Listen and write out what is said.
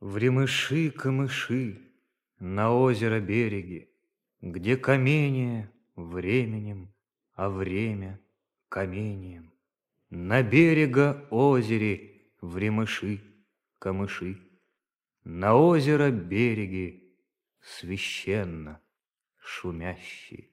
Времыши, камыши, на озеро береги, Где каменье временем, а время каменьем На берега озере времыши, камыши, На озеро береги священно шумящие.